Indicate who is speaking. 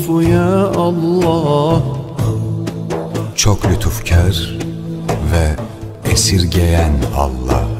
Speaker 1: Rauf ya Allah.
Speaker 2: Çok lütufkar ve esirgeyen Allah.